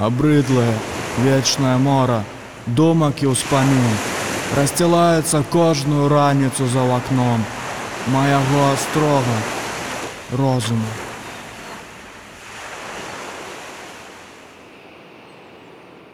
Абрыдлае, вечнае мора, думак і ўспамін. Расцілаецца кожную раніцу за вакном. Маяго астрога, розуму.